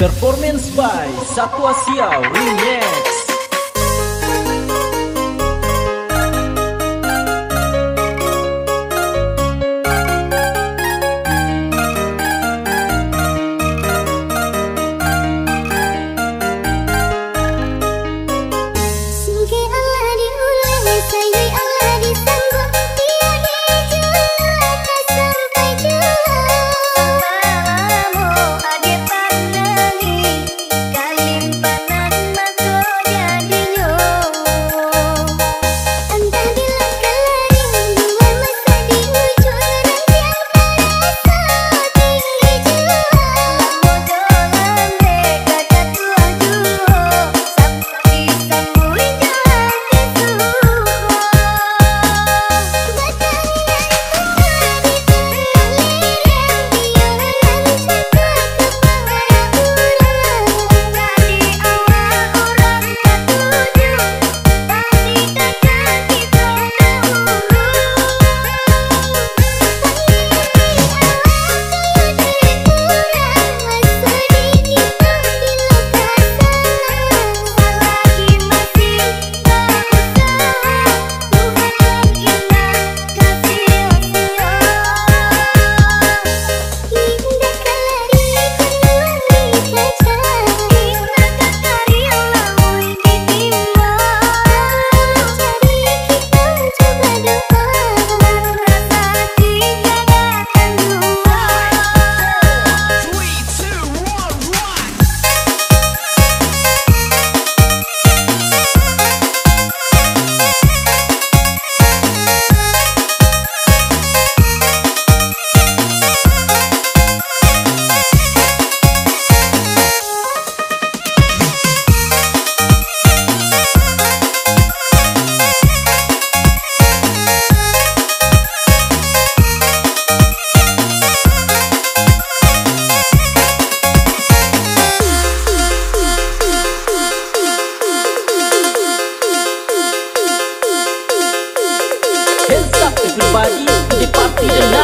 Performance by Satwa Siao Remix everybody the party tonight.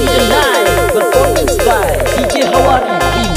Live performance by DJ Hawani.